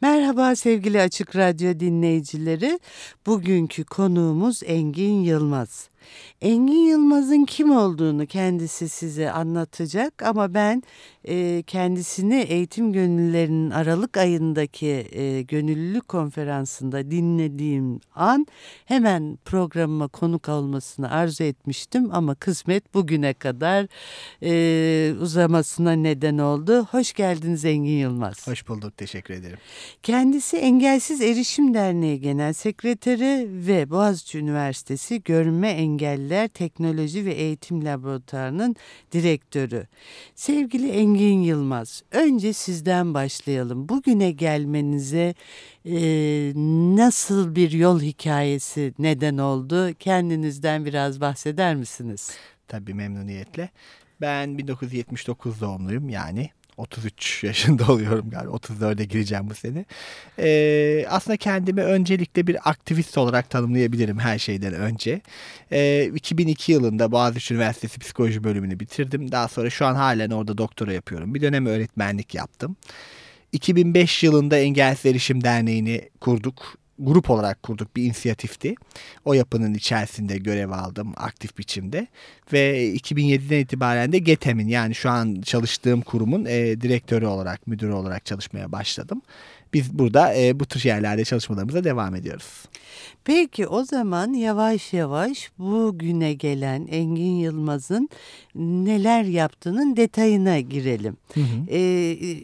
Merhaba sevgili Açık Radyo dinleyicileri. Bugünkü konuğumuz Engin Yılmaz. Engin Yılmaz'ın kim olduğunu kendisi size anlatacak ama ben e, kendisini eğitim gönüllülerinin Aralık ayındaki e, gönüllülük konferansında dinlediğim an hemen programıma konuk olmasını arzu etmiştim ama kısmet bugüne kadar e, uzamasına neden oldu. Hoş geldiniz Engin Yılmaz. Hoş bulduk, teşekkür ederim. Kendisi Engelsiz Erişim Derneği Genel Sekreteri ve Boğaziçi Üniversitesi Görme Engelliler Teknoloji ve Eğitim Laboratuvarı'nın direktörü. Sevgili Engin Yılmaz, önce sizden başlayalım. Bugüne gelmenize e, nasıl bir yol hikayesi neden oldu? Kendinizden biraz bahseder misiniz? Tabii memnuniyetle. Ben 1979 doğumluyum yani 33 yaşında oluyorum galiba. 34'e gireceğim bu sene. Ee, aslında kendimi öncelikle bir aktivist olarak tanımlayabilirim her şeyden önce. Ee, 2002 yılında Boğaziçi Üniversitesi Psikoloji bölümünü bitirdim. Daha sonra şu an halen orada doktora yapıyorum. Bir dönem öğretmenlik yaptım. 2005 yılında Engelsiz Erişim Derneği'ni kurduk grup olarak kurduk bir inisiyatifti. O yapının içerisinde görev aldım aktif biçimde ve 2007'den itibaren de GETEM'in yani şu an çalıştığım kurumun e, direktörü olarak, müdürü olarak çalışmaya başladım. Biz burada e, bu tür yerlerde çalışmalarımıza devam ediyoruz. Peki o zaman yavaş yavaş bugüne gelen Engin Yılmaz'ın neler yaptığının detayına girelim. Hı hı. E,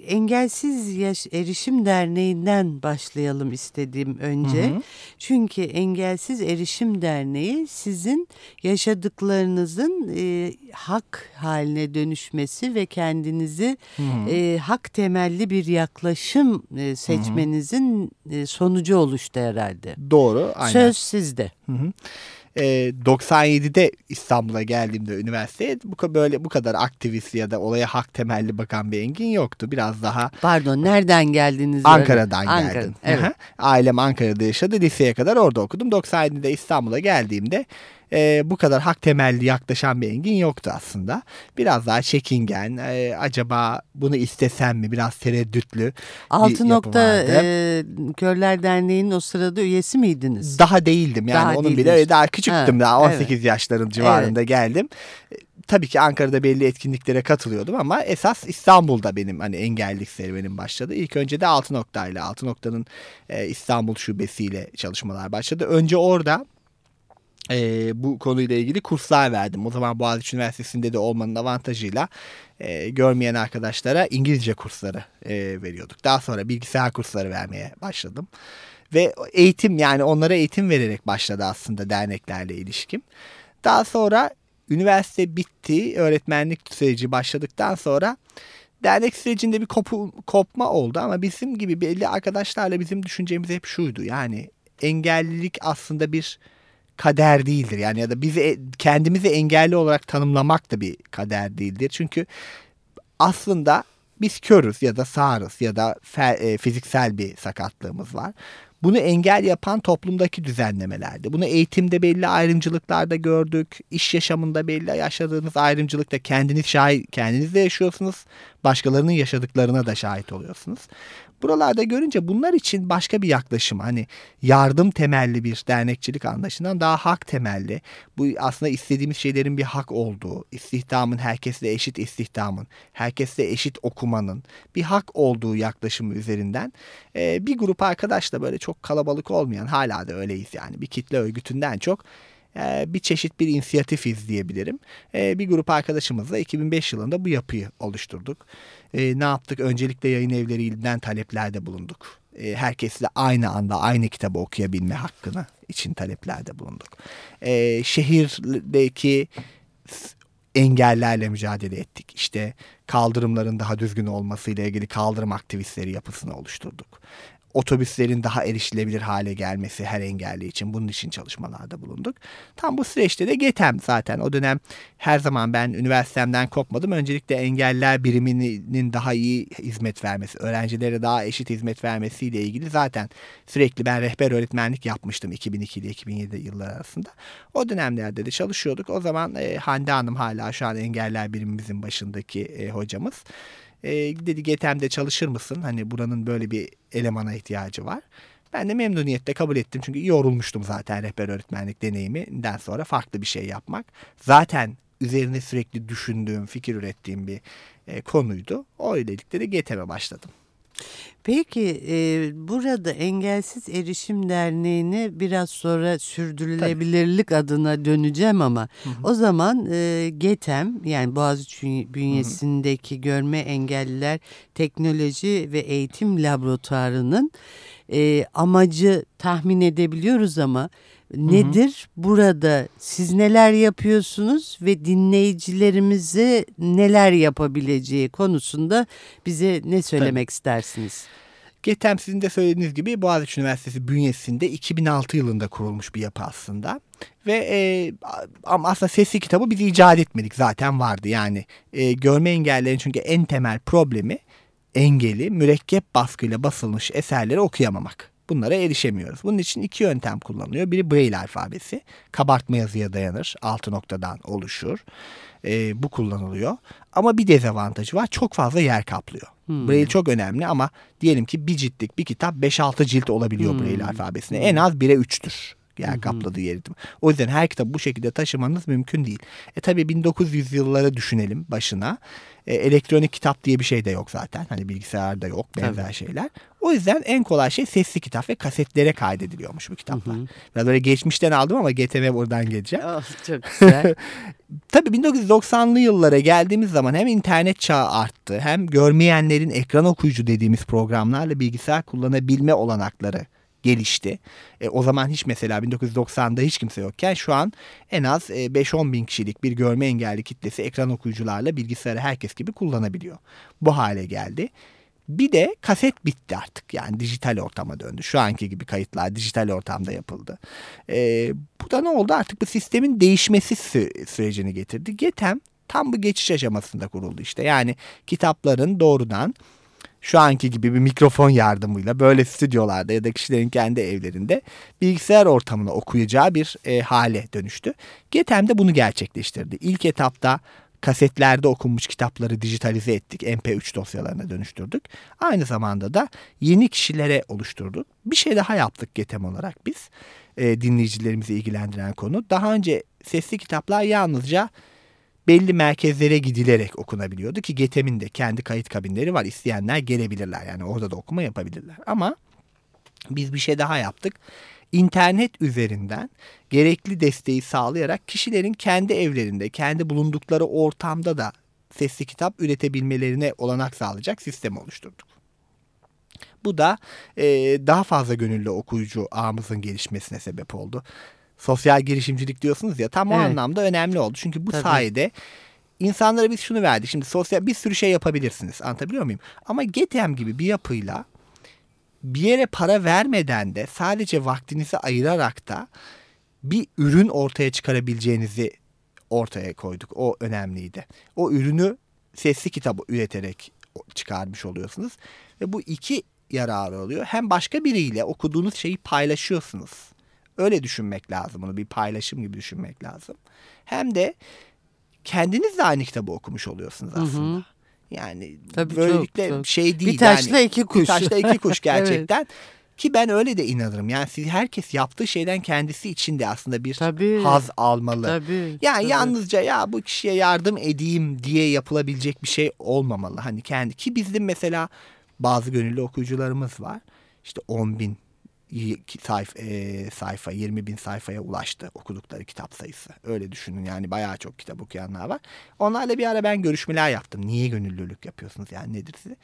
Engelsiz Yaş Erişim Derneği'nden başlayalım istediğim önce. Hı hı. Çünkü Engelsiz Erişim Derneği sizin yaşadıklarınızın e, hak haline dönüşmesi ve kendinizi hı hı. E, hak temelli bir yaklaşım e, seçmenizin hı hı. E, sonucu oluştu herhalde. Doğru. Aynen. Söz sizde. Hı hı. E, 97'de İstanbul'a geldiğimde üniversiteye bu böyle bu kadar aktivist ya da olaya hak temelli bakan bir Engin yoktu. Biraz daha Pardon, nereden geldiniz? Ankara'dan böyle? geldim. Ankara, evet. Ailem Ankara'da yaşadı. Liseye kadar orada okudum. 97'de İstanbul'a geldiğimde e, bu kadar hak temelli yaklaşan bir Engin yoktu aslında. Biraz daha çekingen, e, acaba bunu istesem mi biraz tereddütlü Altı nokta e, Körler Derneği'nin o sırada üyesi miydiniz? Daha değildim yani daha onun bile daha küçüktüm ha, daha 18 evet. yaşların civarında evet. geldim e, tabii ki Ankara'da belli etkinliklere katılıyordum ama esas İstanbul'da benim hani engellilik serüvenim başladı. İlk önce de Altı Nokta'yla, Altı Nokta'nın e, İstanbul şubesiyle çalışmalar başladı. Önce orada e, bu konuyla ilgili kurslar verdim. O zaman Boğaziçi Üniversitesi'nde de olmanın avantajıyla e, görmeyen arkadaşlara İngilizce kursları e, veriyorduk. Daha sonra bilgisayar kursları vermeye başladım. Ve eğitim yani onlara eğitim vererek başladı aslında derneklerle ilişkim. Daha sonra üniversite bitti, öğretmenlik süreci başladıktan sonra dernek sürecinde bir kopu, kopma oldu ama bizim gibi belli arkadaşlarla bizim düşüncemiz hep şuydu. Yani engellilik aslında bir kader değildir. Yani ya da bizi e, kendimizi engelli olarak tanımlamak da bir kader değildir. Çünkü aslında biz körüz ya da sağırız ya da e, fiziksel bir sakatlığımız var. Bunu engel yapan toplumdaki düzenlemelerdi. Bunu eğitimde belli ayrımcılıklarda gördük. İş yaşamında belli yaşadığınız ayrımcılıkta kendiniz şahit, kendiniz de yaşıyorsunuz. Başkalarının yaşadıklarına da şahit oluyorsunuz. Buralarda görünce bunlar için başka bir yaklaşım hani yardım temelli bir dernekçilik anlayışından daha hak temelli. Bu aslında istediğimiz şeylerin bir hak olduğu, istihdamın herkesle eşit istihdamın, herkesle eşit okumanın bir hak olduğu yaklaşımı üzerinden e, bir grup arkadaşla böyle çok kalabalık olmayan hala da öyleyiz yani bir kitle örgütünden çok bir çeşit bir inisiyatifiz diyebilirim. Bir grup arkadaşımızla 2005 yılında bu yapıyı oluşturduk. Ne yaptık? Öncelikle yayın evlerinden taleplerde bulunduk. Herkesle aynı anda aynı kitabı okuyabilme hakkını için taleplerde bulunduk. Şehirdeki engellerle mücadele ettik. İşte kaldırımların daha düzgün olmasıyla ilgili kaldırım aktivistleri yapısını oluşturduk otobüslerin daha erişilebilir hale gelmesi her engelli için bunun için çalışmalarda bulunduk. Tam bu süreçte de GETEM zaten o dönem her zaman ben üniversitemden kopmadım. Öncelikle engeller biriminin daha iyi hizmet vermesi, öğrencilere daha eşit hizmet vermesiyle ilgili zaten sürekli ben rehber öğretmenlik yapmıştım 2002 ile 2007 yıllar arasında. O dönemlerde de çalışıyorduk. O zaman e, Hande Hanım hala şu an engeller birimimizin başındaki e, hocamız E, dedi GETEM'de çalışır mısın? Hani buranın böyle bir elemana ihtiyacı var. Ben de memnuniyetle kabul ettim çünkü yorulmuştum zaten rehber öğretmenlik deneyiminden sonra farklı bir şey yapmak. Zaten üzerine sürekli düşündüğüm, fikir ürettiğim bir e, konuydu. O öylelikle de GETEM'e başladım. Peki e, burada Engelsiz Erişim Derneği'ne biraz sonra sürdürülebilirlik Tabii. adına döneceğim ama hı hı. o zaman e, GETEM yani Boğaziçi bünyesindeki hı hı. görme engelliler teknoloji ve eğitim laboratuvarının e, amacı tahmin edebiliyoruz ama nedir? Hı hı. Burada siz neler yapıyorsunuz ve dinleyicilerimize neler yapabileceği konusunda bize ne söylemek Tabii. istersiniz? GETEM sizin de söylediğiniz gibi Boğaziçi Üniversitesi bünyesinde 2006 yılında kurulmuş bir yapı aslında. Ve e, ama aslında sesli kitabı biz icat etmedik zaten vardı. Yani e, görme engellerin çünkü en temel problemi engeli mürekkep baskıyla basılmış eserleri okuyamamak. Bunlara erişemiyoruz. Bunun için iki yöntem kullanılıyor. Biri Braille alfabesi. Kabartma yazıya dayanır. Altı noktadan oluşur. E, bu kullanılıyor. Ama bir dezavantajı var. Çok fazla yer kaplıyor. Hmm. Braille çok önemli ama diyelim ki bir ciltlik bir kitap 5-6 cilt olabiliyor hmm. Braille alfabesine. En az 1'e 3'tür yer kapladığı yeri. O yüzden her kitabı bu şekilde taşımanız mümkün değil. E tabi 1900 yılları düşünelim başına. E, elektronik kitap diye bir şey de yok zaten. Hani bilgisayarda yok benzer Tabii. şeyler. O yüzden en kolay şey sesli kitap ve kasetlere kaydediliyormuş bu kitaplar. Hı hı. Biraz böyle geçmişten aldım ama GTV buradan geleceğim. Oh, çok güzel. Tabii 1990'lı yıllara geldiğimiz zaman hem internet çağı arttı hem görmeyenlerin ekran okuyucu dediğimiz programlarla bilgisayar kullanabilme olanakları gelişti. E, o zaman hiç mesela 1990'da hiç kimse yokken şu an en az e, 5-10 bin kişilik bir görme engelli kitlesi ekran okuyucularla bilgisayarı herkes gibi kullanabiliyor. Bu hale geldi. Bir de kaset bitti artık yani dijital ortama döndü. Şu anki gibi kayıtlar dijital ortamda yapıldı. E, bu da ne oldu artık bu sistemin değişmesi sü- sürecini getirdi. GETEM tam bu geçiş aşamasında kuruldu işte. Yani kitapların doğrudan şu anki gibi bir mikrofon yardımıyla böyle stüdyolarda ya da kişilerin kendi evlerinde bilgisayar ortamına okuyacağı bir e, hale dönüştü. GETEM de bunu gerçekleştirdi. İlk etapta kasetlerde okunmuş kitapları dijitalize ettik. MP3 dosyalarına dönüştürdük. Aynı zamanda da yeni kişilere oluşturduk. Bir şey daha yaptık GETEM olarak biz. E, dinleyicilerimizi ilgilendiren konu. Daha önce sesli kitaplar yalnızca belli merkezlere gidilerek okunabiliyordu ki GETEM'in de kendi kayıt kabinleri var. İsteyenler gelebilirler yani orada da okuma yapabilirler. Ama biz bir şey daha yaptık. İnternet üzerinden gerekli desteği sağlayarak kişilerin kendi evlerinde, kendi bulundukları ortamda da sesli kitap üretebilmelerine olanak sağlayacak sistem oluşturduk. Bu da e, daha fazla gönüllü okuyucu ağımızın gelişmesine sebep oldu sosyal girişimcilik diyorsunuz ya tam o evet. anlamda önemli oldu. Çünkü bu Tabii. sayede insanlara biz şunu verdik. Şimdi sosyal bir sürü şey yapabilirsiniz. Anlatabiliyor muyum? Ama GTM gibi bir yapıyla bir yere para vermeden de sadece vaktinizi ayırarak da bir ürün ortaya çıkarabileceğinizi ortaya koyduk. O önemliydi. O ürünü sesli kitabı üreterek çıkarmış oluyorsunuz. Ve bu iki yararı oluyor. Hem başka biriyle okuduğunuz şeyi paylaşıyorsunuz. Öyle düşünmek lazım bunu bir paylaşım gibi düşünmek lazım. Hem de kendiniz de aynı kitabı okumuş oluyorsunuz aslında. Hı hı. Yani Tabii böylelikle çok, çok. şey değil. Bir taşla yani, iki kuş. Bir taşla iki kuş gerçekten. evet. Ki ben öyle de inanırım. Yani siz herkes yaptığı şeyden kendisi için de aslında bir tabii, haz almalı. Tabii, yani tabii. yalnızca ya bu kişiye yardım edeyim diye yapılabilecek bir şey olmamalı. Hani kendi ki bizim mesela bazı gönüllü okuyucularımız var. İşte 10 bin sayfa, e, sayfa 20 bin sayfaya ulaştı okudukları kitap sayısı. Öyle düşünün yani bayağı çok kitap okuyanlar var. Onlarla bir ara ben görüşmeler yaptım. Niye gönüllülük yapıyorsunuz yani nedir size?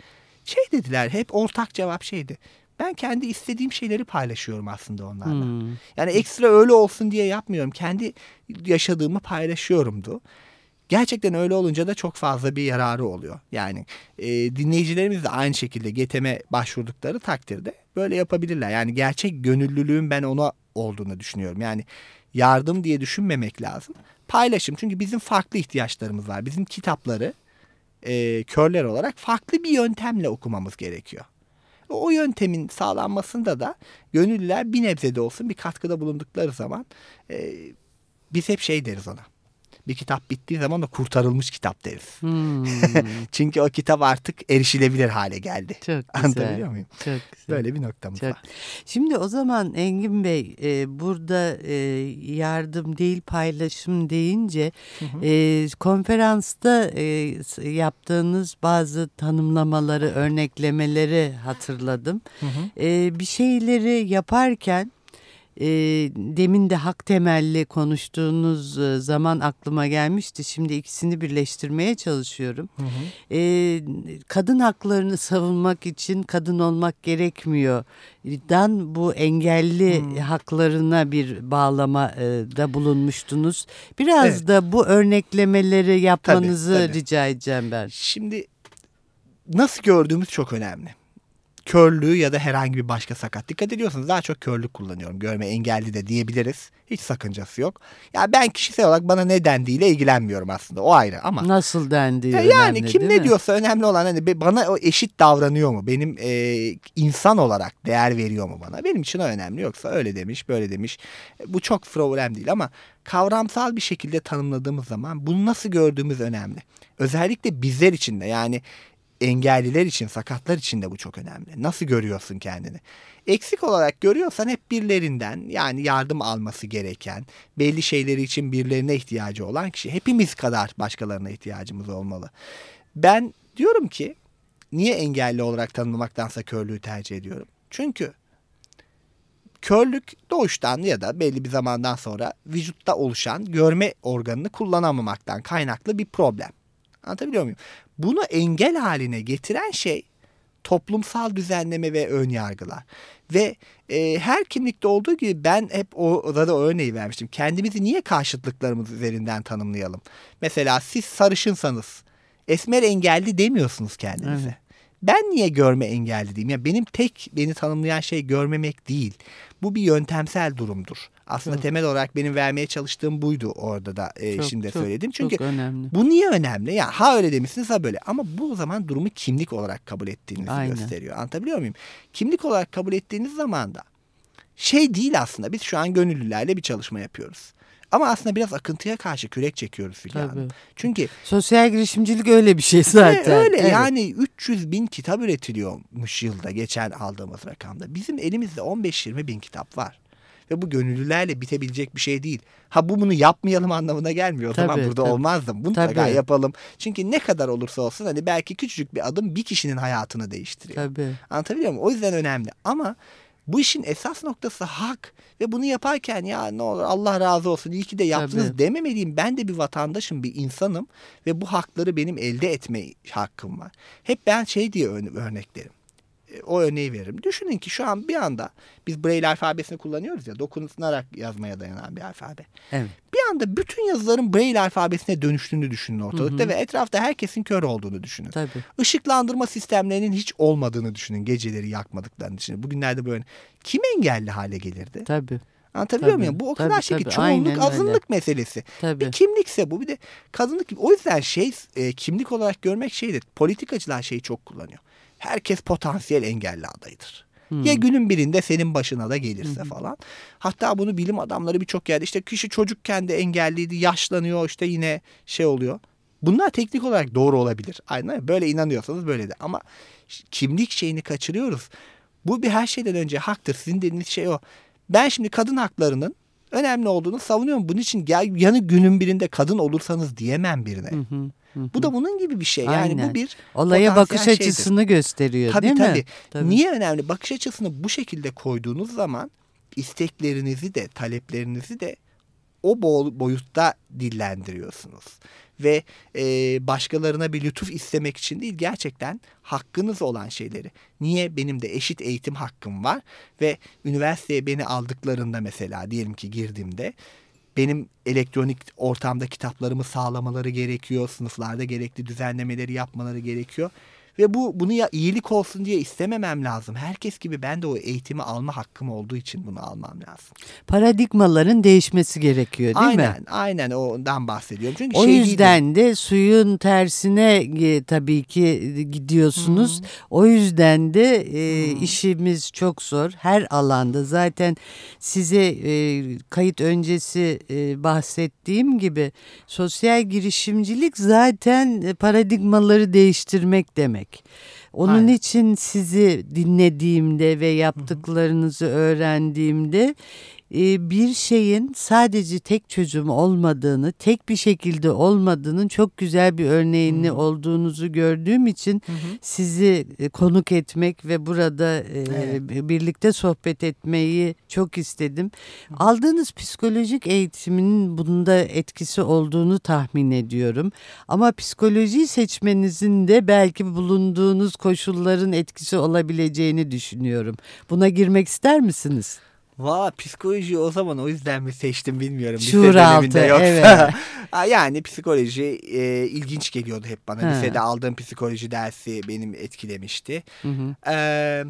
Şey dediler hep ortak cevap şeydi. Ben kendi istediğim şeyleri paylaşıyorum aslında onlarla. Hmm. Yani ekstra öyle olsun diye yapmıyorum. Kendi yaşadığımı paylaşıyorumdu. Gerçekten öyle olunca da çok fazla bir yararı oluyor. Yani e, dinleyicilerimiz de aynı şekilde GETEM'e başvurdukları takdirde böyle yapabilirler. Yani gerçek gönüllülüğün ben ona olduğunu düşünüyorum. Yani yardım diye düşünmemek lazım. Paylaşım çünkü bizim farklı ihtiyaçlarımız var. Bizim kitapları e, körler olarak farklı bir yöntemle okumamız gerekiyor. O yöntemin sağlanmasında da gönüllüler bir nebze de olsun bir katkıda bulundukları zaman e, biz hep şey deriz ona Bir kitap bittiği zaman da kurtarılmış kitap deriz. Hmm. Çünkü o kitap artık erişilebilir hale geldi. Çok güzel. Anlatabiliyor muyum? Çok güzel. Böyle bir noktamız Çok. var. Şimdi o zaman Engin Bey e, burada e, yardım değil paylaşım deyince hı hı. E, konferansta e, yaptığınız bazı tanımlamaları, örneklemeleri hatırladım. Hı hı. E, bir şeyleri yaparken e, demin de hak temelli konuştuğunuz e, zaman aklıma gelmişti. Şimdi ikisini birleştirmeye çalışıyorum. Hı hı. E, kadın haklarını savunmak için kadın olmak gerekmiyor. Dan bu engelli hmm. haklarına bir bağlama e, da bulunmuştunuz. Biraz evet. da bu örneklemeleri yapmanızı tabii, tabii. rica edeceğim ben. Şimdi nasıl gördüğümüz çok önemli körlüğü ya da herhangi bir başka sakat. Dikkat ediyorsanız daha çok körlük kullanıyorum. Görme engelli de diyebiliriz. Hiç sakıncası yok. Ya ben kişisel olarak bana ne dendiğiyle ilgilenmiyorum aslında. O ayrı ama. Nasıl dendiği yani önemli kim ne mi? diyorsa önemli olan hani bana o eşit davranıyor mu? Benim e, insan olarak değer veriyor mu bana? Benim için o önemli. Yoksa öyle demiş böyle demiş. Bu çok problem değil ama kavramsal bir şekilde tanımladığımız zaman bunu nasıl gördüğümüz önemli. Özellikle bizler için de yani engelliler için, sakatlar için de bu çok önemli. Nasıl görüyorsun kendini? Eksik olarak görüyorsan hep birilerinden yani yardım alması gereken, belli şeyleri için birilerine ihtiyacı olan kişi. Hepimiz kadar başkalarına ihtiyacımız olmalı. Ben diyorum ki niye engelli olarak tanımlamaktansa körlüğü tercih ediyorum? Çünkü körlük doğuştan ya da belli bir zamandan sonra vücutta oluşan görme organını kullanamamaktan kaynaklı bir problem. Anlatabiliyor muyum? Bunu engel haline getiren şey toplumsal düzenleme ve ön yargılar. Ve e, her kimlikte olduğu gibi ben hep orada örneği vermiştim. Kendimizi niye karşıtlıklarımız üzerinden tanımlayalım? Mesela siz sarışınsanız esmer engelli demiyorsunuz kendinize. Evet. Ben niye görme engelli diyeyim? Ya benim tek beni tanımlayan şey görmemek değil. Bu bir yöntemsel durumdur. Aslında çok. temel olarak benim vermeye çalıştığım buydu orada da e, çok, şimdi çok, söyledim. Çünkü çok önemli. bu niye önemli? Ya ha öyle demişsiniz ha böyle. Ama bu zaman durumu kimlik olarak kabul ettiğinizi Aynen. gösteriyor. Anlatabiliyor muyum? Kimlik olarak kabul ettiğiniz zaman da şey değil aslında. Biz şu an gönüllülerle bir çalışma yapıyoruz. Ama aslında biraz akıntıya karşı kürek çekiyoruz Hülya Hanım. Çünkü sosyal girişimcilik öyle bir şey zaten. E, öyle evet. yani 300 bin kitap üretiliyormuş yılda geçen aldığımız rakamda. Bizim elimizde 15-20 bin kitap var. Ve bu gönüllülerle bitebilecek bir şey değil. Ha bu bunu yapmayalım anlamına gelmiyor. O tabii, zaman burada tabii. olmazdım. Mutlaka tabii. yapalım. Çünkü ne kadar olursa olsun hani belki küçücük bir adım bir kişinin hayatını değiştiriyor. Tabii. Anlatabiliyor muyum? O yüzden önemli. Ama bu işin esas noktası hak ve bunu yaparken ya ne olur Allah razı olsun iyi ki de yaptınız Tabii. dememeliyim. Ben de bir vatandaşım, bir insanım ve bu hakları benim elde etme hakkım var. Hep ben şey diye örneklerim o örneği veririm. Düşünün ki şu an bir anda biz Braille alfabesini kullanıyoruz ya dokunarak yazmaya dayanan bir alfabe. Evet. Bir anda bütün yazıların Braille alfabesine dönüştüğünü düşünün ortalıkta hı hı. ve etrafta herkesin kör olduğunu düşünün. Tabii. Işıklandırma sistemlerinin hiç olmadığını düşünün. Geceleri yakmadıklarını düşünün. Bugünlerde böyle kim engelli hale gelirdi? Tabii. Anlatabiliyor tabii, muyum? Bu o kadar tabii, şey ki çoğunluk azınlık öyle. meselesi. Tabii. Bir kimlikse bu bir de kadınlık. O yüzden şey e, kimlik olarak görmek şeydir. Politikacılar şeyi çok kullanıyor herkes potansiyel engelli adayıdır. Hmm. Ya günün birinde senin başına da gelirse hmm. falan. Hatta bunu bilim adamları birçok yerde işte kişi çocukken de engelliydi, yaşlanıyor işte yine şey oluyor. Bunlar teknik olarak doğru olabilir. Aynen böyle inanıyorsanız böyle de. Ama kimlik şeyini kaçırıyoruz. Bu bir her şeyden önce haktır. Sizin dediğiniz şey o. Ben şimdi kadın haklarının önemli olduğunu savunuyorum. Bunun için gel yanı günün birinde kadın olursanız diyemem birine. Hı hı. Bu da bunun gibi bir şey. Yani Aynen. bu bir olaya bakış şeydir. açısını gösteriyor tabii, değil tabii. mi? Tabii. Niye önemli? Bakış açısını bu şekilde koyduğunuz zaman isteklerinizi de taleplerinizi de o boyutta dillendiriyorsunuz. Ve e, başkalarına bir lütuf istemek için değil gerçekten hakkınız olan şeyleri. Niye benim de eşit eğitim hakkım var ve üniversiteye beni aldıklarında mesela diyelim ki girdiğimde benim elektronik ortamda kitaplarımı sağlamaları gerekiyor. Sınıflarda gerekli düzenlemeleri yapmaları gerekiyor. Ve bu bunu ya iyilik olsun diye istememem lazım. Herkes gibi ben de o eğitimi alma hakkım olduğu için bunu almam lazım. Paradigmaların değişmesi gerekiyor değil aynen, mi? Aynen ondan bahsediyorum. Çünkü o şey yüzden de suyun tersine e, tabii ki gidiyorsunuz. Hı -hı. O yüzden de e, işimiz çok zor. Her alanda zaten size e, kayıt öncesi e, bahsettiğim gibi sosyal girişimcilik zaten e, paradigmaları değiştirmek demek. Onun Aynen. için sizi dinlediğimde ve yaptıklarınızı öğrendiğimde bir şeyin sadece tek çözüm olmadığını, tek bir şekilde olmadığının çok güzel bir örneğini hı olduğunuzu gördüğüm için hı sizi e, konuk etmek ve burada e, evet. birlikte sohbet etmeyi çok istedim. hı Aldığınız psikolojik eğitimin bunda etkisi olduğunu tahmin ediyorum. Ama psikolojiyi seçmenizin de belki bulunduğunuz koşulların etkisi olabileceğini düşünüyorum. Buna girmek ister misiniz? Valla psikoloji o zaman o yüzden mi seçtim bilmiyorum. Şuur altı yoksa. evet. yani psikoloji e, ilginç geliyordu hep bana. Ha. Lisede aldığım psikoloji dersi benim etkilemişti. Hı hı. Ee,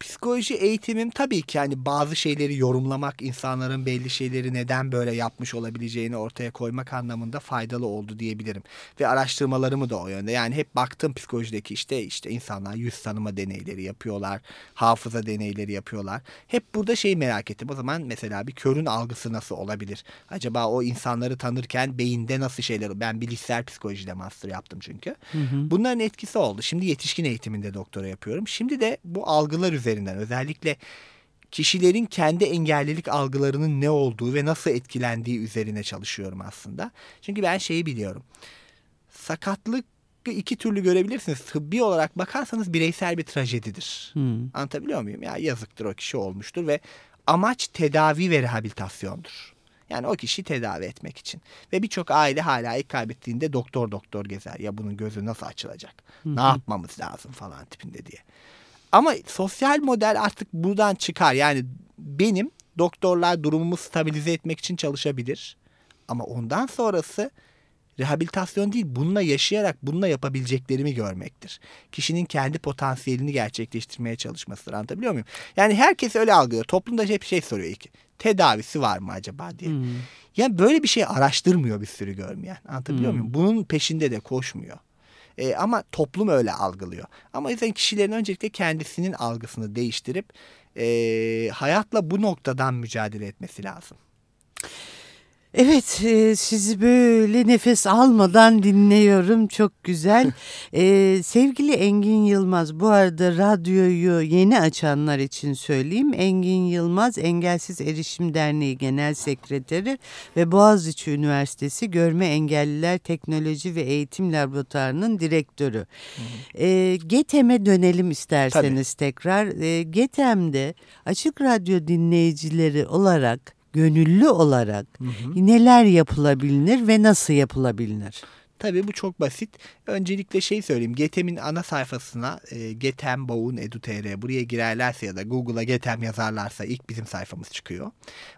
psikoloji eğitimim tabii ki yani bazı şeyleri yorumlamak, insanların belli şeyleri neden böyle yapmış olabileceğini ortaya koymak anlamında faydalı oldu diyebilirim. Ve araştırmalarımı da o yönde. Yani hep baktım psikolojideki işte işte insanlar yüz tanıma deneyleri yapıyorlar, hafıza deneyleri yapıyorlar. Hep burada şeyi merak ettim. O zaman mesela bir körün algısı nasıl olabilir? Acaba o insanları tanırken beyinde nasıl şeyler? Ben bilişsel psikolojide master yaptım çünkü. Hı hı. Bunların etkisi oldu. Şimdi yetişkin eğitiminde doktora yapıyorum. Şimdi de bu algılar üzerine üzerinden özellikle kişilerin kendi engellilik algılarının ne olduğu ve nasıl etkilendiği üzerine çalışıyorum aslında. Çünkü ben şeyi biliyorum. Sakatlık iki türlü görebilirsiniz. Tıbbi olarak bakarsanız bireysel bir trajedidir. Hmm. Anlatabiliyor muyum? Ya yazıktır o kişi olmuştur ve amaç tedavi ve rehabilitasyondur. Yani o kişiyi tedavi etmek için. Ve birçok aile hala ilk kaybettiğinde doktor doktor gezer. Ya bunun gözü nasıl açılacak? Hı Ne yapmamız lazım falan tipinde diye. Ama sosyal model artık buradan çıkar. Yani benim doktorlar durumumu stabilize etmek için çalışabilir. Ama ondan sonrası rehabilitasyon değil bununla yaşayarak bununla yapabileceklerimi görmektir. Kişinin kendi potansiyelini gerçekleştirmeye çalışmasıdır anlatabiliyor muyum? Yani herkes öyle algılıyor. Toplumda hep şey soruyor ilk. Tedavisi var mı acaba diye. Hmm. Yani böyle bir şey araştırmıyor bir sürü görmeyen. Anlatabiliyor hmm. muyum? Bunun peşinde de koşmuyor. E, ama toplum öyle algılıyor. Ama yüzden kişilerin öncelikle kendisinin algısını değiştirip e, hayatla bu noktadan mücadele etmesi lazım. Evet e, sizi böyle nefes almadan dinliyorum çok güzel. Ee, sevgili Engin Yılmaz bu arada radyoyu yeni açanlar için söyleyeyim. Engin Yılmaz Engelsiz Erişim Derneği Genel Sekreteri ve Boğaziçi Üniversitesi Görme Engelliler Teknoloji ve Eğitim Laboratuvarı'nın direktörü. Ee, GETEM'e dönelim isterseniz Tabii. tekrar. GETEM'de Açık Radyo dinleyicileri olarak gönüllü olarak hı hı. neler yapılabilir ve nasıl yapılabilir? Tabii bu çok basit. Öncelikle şey söyleyeyim. Getem'in ana sayfasına e, getem.edu.tr buraya girerlerse ya da Google'a Getem yazarlarsa ilk bizim sayfamız çıkıyor.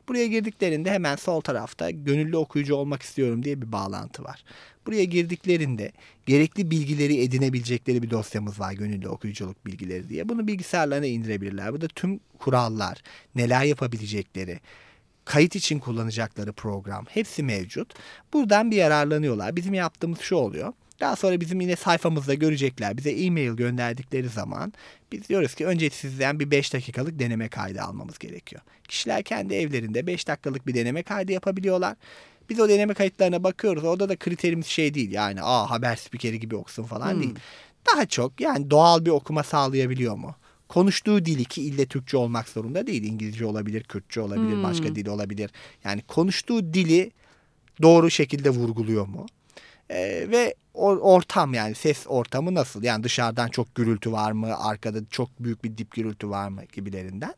Buraya girdiklerinde hemen sol tarafta gönüllü okuyucu olmak istiyorum diye bir bağlantı var. Buraya girdiklerinde gerekli bilgileri edinebilecekleri bir dosyamız var gönüllü okuyuculuk bilgileri diye. Bunu bilgisayarlarına indirebilirler. Burada tüm kurallar, neler yapabilecekleri, kayıt için kullanacakları program hepsi mevcut. Buradan bir yararlanıyorlar. Bizim yaptığımız şu oluyor. Daha sonra bizim yine sayfamızda görecekler. Bize e-mail gönderdikleri zaman biz diyoruz ki önce sizden bir 5 dakikalık deneme kaydı almamız gerekiyor. Kişiler kendi evlerinde 5 dakikalık bir deneme kaydı yapabiliyorlar. Biz o deneme kayıtlarına bakıyoruz. Orada da kriterimiz şey değil. Yani aa haber spikeri gibi okusun falan hmm. değil. Daha çok yani doğal bir okuma sağlayabiliyor mu? Konuştuğu dili ki ille Türkçe olmak zorunda değil. İngilizce olabilir, Kürtçe olabilir, hmm. başka dil olabilir. Yani konuştuğu dili doğru şekilde vurguluyor mu? Ee, ve o, ortam yani ses ortamı nasıl? Yani dışarıdan çok gürültü var mı? Arkada çok büyük bir dip gürültü var mı? Gibilerinden.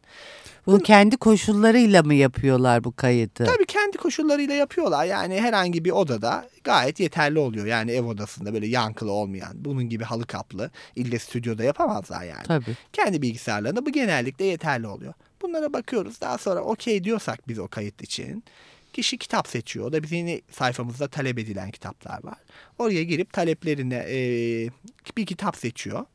Bunu Bunu, kendi koşullarıyla mı yapıyorlar bu kayıtı? Tabii kendi koşullarıyla yapıyorlar. Yani herhangi bir odada gayet yeterli oluyor. Yani ev odasında böyle yankılı olmayan, bunun gibi halı kaplı, ille stüdyoda yapamazlar yani. Tabii. Kendi bilgisayarlarında bu genellikle yeterli oluyor. Bunlara bakıyoruz. Daha sonra okey diyorsak biz o kayıt için Kişi kitap seçiyor. O da bizim sayfamızda talep edilen kitaplar var. Oraya girip taleplerine e, bir kitap seçiyor.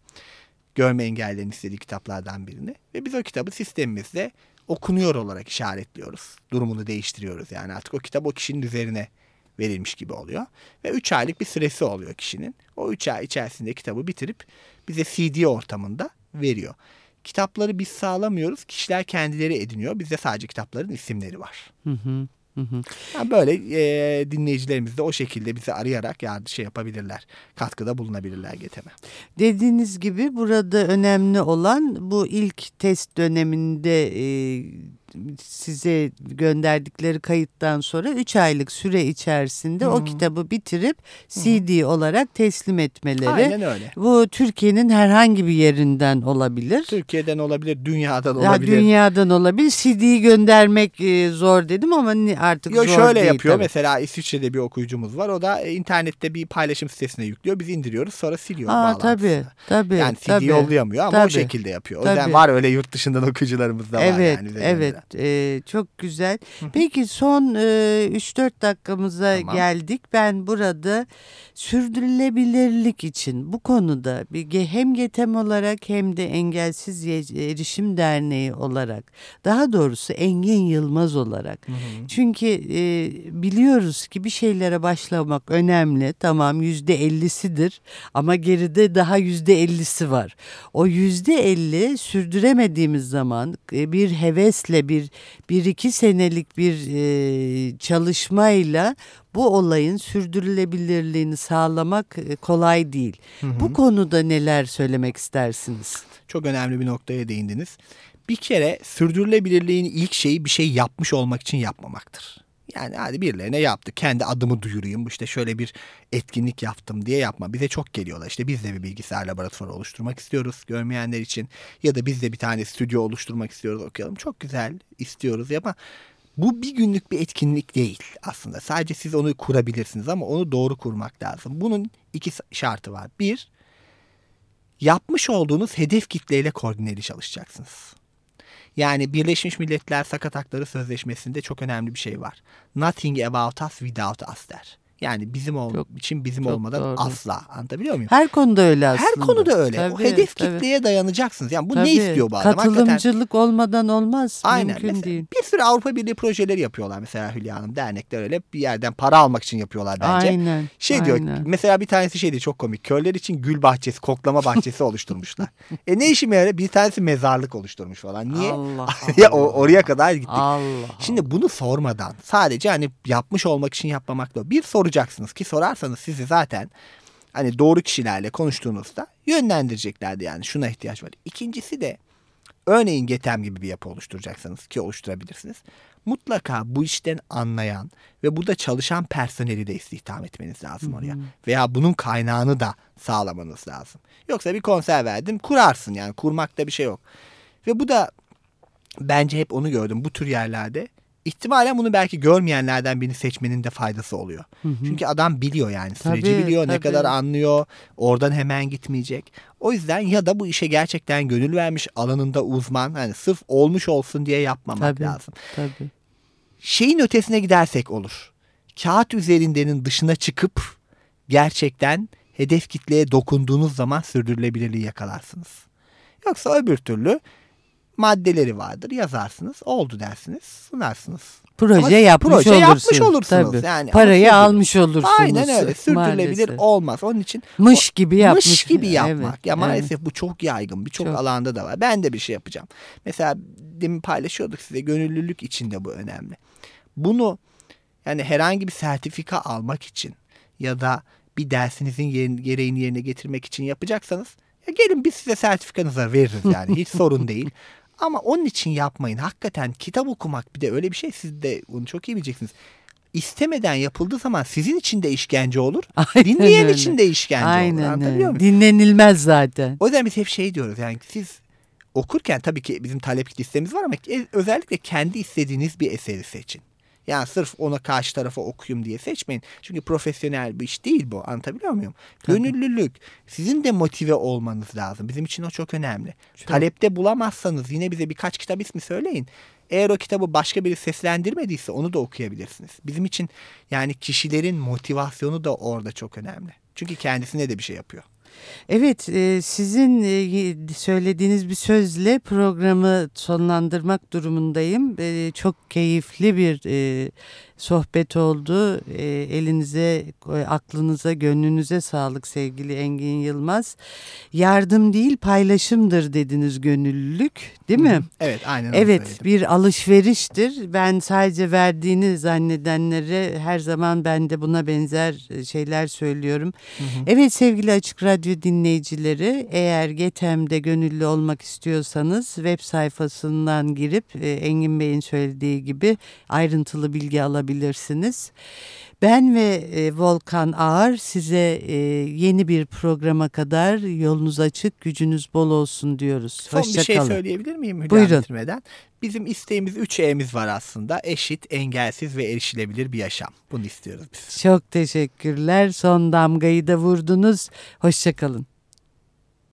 Görme engellerin istediği kitaplardan birini. Ve biz o kitabı sistemimizde okunuyor olarak işaretliyoruz. Durumunu değiştiriyoruz yani artık o kitap o kişinin üzerine verilmiş gibi oluyor. Ve 3 aylık bir süresi oluyor kişinin. O 3 ay içerisinde kitabı bitirip bize CD ortamında veriyor. Kitapları biz sağlamıyoruz. Kişiler kendileri ediniyor. Bizde sadece kitapların isimleri var. Hı hı. Yani böyle e, dinleyicilerimiz de o şekilde bizi arayarak yardım şey yapabilirler. Katkıda bulunabilirler GETEM'e. Dediğiniz gibi burada önemli olan bu ilk test döneminde e, size gönderdikleri kayıttan sonra 3 aylık süre içerisinde -hı. o kitabı bitirip CD -hı. olarak teslim etmeleri. Aynen öyle. Bu Türkiye'nin herhangi bir yerinden olabilir. Türkiye'den olabilir, dünyadan olabilir. Ya, dünyadan olabilir. CD'yi göndermek e, zor dedim ama artık Yo, zor şöyle değil. yapıyor. Tabii. Mesela İsviçre'de bir okuyucumuz var. O da e, internette bir paylaşım sitesine yüklüyor. Biz indiriyoruz sonra siliyor Aa, Tabii, tabii. Yani CD tabii, yollayamıyor ama tabii, o şekilde yapıyor. O yüzden tabii. var öyle yurt dışından okuyucularımız da var. Evet, yani evet. E, çok güzel. Peki son e, 3-4 dakikamıza tamam. geldik. Ben burada sürdürülebilirlik için bu konuda bir hem GETEM olarak hem de Engelsiz Erişim Derneği olarak daha doğrusu Engin Yılmaz olarak. Hı hı. Çünkü e, biliyoruz ki bir şeylere başlamak önemli. Tamam yüzde ellisidir ama geride daha yüzde ellisi var. O yüzde elli sürdüremediğimiz zaman e, bir hevesle bir bir iki senelik bir e, çalışmayla bu olayın sürdürülebilirliğini sağlamak e, kolay değil. Hı hı. Bu konuda neler söylemek istersiniz? Çok önemli bir noktaya değindiniz. Bir kere sürdürülebilirliğin ilk şeyi bir şey yapmış olmak için yapmamaktır. Yani hadi birilerine yaptı. Kendi adımı duyurayım. İşte şöyle bir etkinlik yaptım diye yapma. Bize çok geliyorlar. İşte biz de bir bilgisayar laboratuvarı oluşturmak istiyoruz görmeyenler için. Ya da biz de bir tane stüdyo oluşturmak istiyoruz okuyalım. Çok güzel istiyoruz ama bu bir günlük bir etkinlik değil aslında. Sadece siz onu kurabilirsiniz ama onu doğru kurmak lazım. Bunun iki şartı var. Bir, yapmış olduğunuz hedef kitleyle koordineli çalışacaksınız. Yani Birleşmiş Milletler Sakat Hakları Sözleşmesi'nde çok önemli bir şey var. Nothing about us without us der. Yani bizim ol çok, için bizim çok olmadan doğru. asla. Anlatabiliyor muyum? Her konuda öyle aslında. Her konuda öyle. Tabii, o hedef tabii. kitleye dayanacaksınız. Yani bu tabii. ne istiyor bu adam? Katılımcılık Hakikaten... olmadan olmaz. Aynen. Mümkün mesela değil. Bir sürü Avrupa Birliği projeleri yapıyorlar mesela Hülya Hanım. Dernekler öyle bir yerden para almak için yapıyorlar bence. Aynen. Şey aynen. diyor mesela bir tanesi şeydi çok komik. Körler için gül bahçesi, koklama bahçesi oluşturmuşlar. e ne işime yarar? Bir tanesi mezarlık oluşturmuş falan. Niye? Allah Allah. ya oraya kadar gittik. Allah Şimdi bunu sormadan sadece hani yapmış olmak için yapmamakla bir soracaksınız ki sorar sorarsanız sizi zaten hani doğru kişilerle konuştuğunuzda yönlendireceklerdi yani şuna ihtiyaç var. İkincisi de örneğin Getem gibi bir yapı oluşturacaksanız ki oluşturabilirsiniz. Mutlaka bu işten anlayan ve burada çalışan personeli de istihdam etmeniz lazım oraya. Hı. Veya bunun kaynağını da sağlamanız lazım. Yoksa bir konser verdim kurarsın yani kurmakta bir şey yok. Ve bu da bence hep onu gördüm bu tür yerlerde ihtimalen bunu belki görmeyenlerden birini seçmenin de faydası oluyor. Hı hı. Çünkü adam biliyor yani süreci tabii, biliyor tabii. ne kadar anlıyor oradan hemen gitmeyecek. O yüzden ya da bu işe gerçekten gönül vermiş alanında uzman hani sırf olmuş olsun diye yapmamak tabii, lazım. Tabii. Şeyin ötesine gidersek olur. Kağıt üzerindenin dışına çıkıp gerçekten hedef kitleye dokunduğunuz zaman sürdürülebilirliği yakalarsınız. Yoksa öbür türlü maddeleri vardır. Yazarsınız. Oldu dersiniz. Sunarsınız. Proje ama yapmış proje olursunuz. yapmış olursunuz. Tabii. Yani Parayı almış olursunuz. Aynen öyle. Sürdürülebilir maalesef. olmaz. Onun için mış gibi yapmış. Mış gibi yapmak. Evet, ya maalesef evet. bu çok yaygın. Birçok alanda da var. Ben de bir şey yapacağım. Mesela demin paylaşıyorduk size gönüllülük içinde bu önemli. Bunu yani herhangi bir sertifika almak için ya da bir dersinizin gereğini yerine getirmek için yapacaksanız ya gelin biz size sertifikanızı veririz yani hiç sorun değil. Ama onun için yapmayın. Hakikaten kitap okumak bir de öyle bir şey. Siz de bunu çok iyi bileceksiniz. İstemeden yapıldığı zaman sizin için de işkence olur. Aynen dinleyen öyle. için de işkence Aynen olur. Anlatabiliyor muyum? Dinlenilmez zaten. O yüzden biz hep şey diyoruz. Yani siz okurken tabii ki bizim talep listemiz var ama özellikle kendi istediğiniz bir eseri seçin. Yani sırf ona karşı tarafa okuyayım diye seçmeyin. Çünkü profesyonel bir iş değil bu. Anlatabiliyor muyum? Tabii. Gönüllülük. Sizin de motive olmanız lazım. Bizim için o çok önemli. Çok. Talepte bulamazsanız yine bize birkaç kitap ismi söyleyin. Eğer o kitabı başka biri seslendirmediyse onu da okuyabilirsiniz. Bizim için yani kişilerin motivasyonu da orada çok önemli. Çünkü kendisine de bir şey yapıyor. Evet, e, sizin e, söylediğiniz bir sözle programı sonlandırmak durumundayım. E, çok keyifli bir sohbet oldu. Elinize, aklınıza, gönlünüze sağlık sevgili Engin Yılmaz. Yardım değil paylaşımdır dediniz gönüllülük değil mi? Evet, aynen Evet, söyledim. bir alışveriştir. Ben sadece verdiğini zannedenlere her zaman ben de buna benzer şeyler söylüyorum. Hı hı. Evet sevgili Açık Radyo radyo dinleyicileri eğer Getem'de gönüllü olmak istiyorsanız web sayfasından girip e, Engin Bey'in söylediği gibi ayrıntılı bilgi alabilirsiniz. Ben ve e, Volkan Ağar size e, yeni bir programa kadar yolunuz açık, gücünüz bol olsun diyoruz. Son Hoşça bir şey kalın. söyleyebilir miyim Hülya bitirmeden? Bizim isteğimiz 3 E'miz var aslında. Eşit, engelsiz ve erişilebilir bir yaşam. Bunu istiyoruz biz. Çok teşekkürler. Son damgayı da vurdunuz. Hoşçakalın.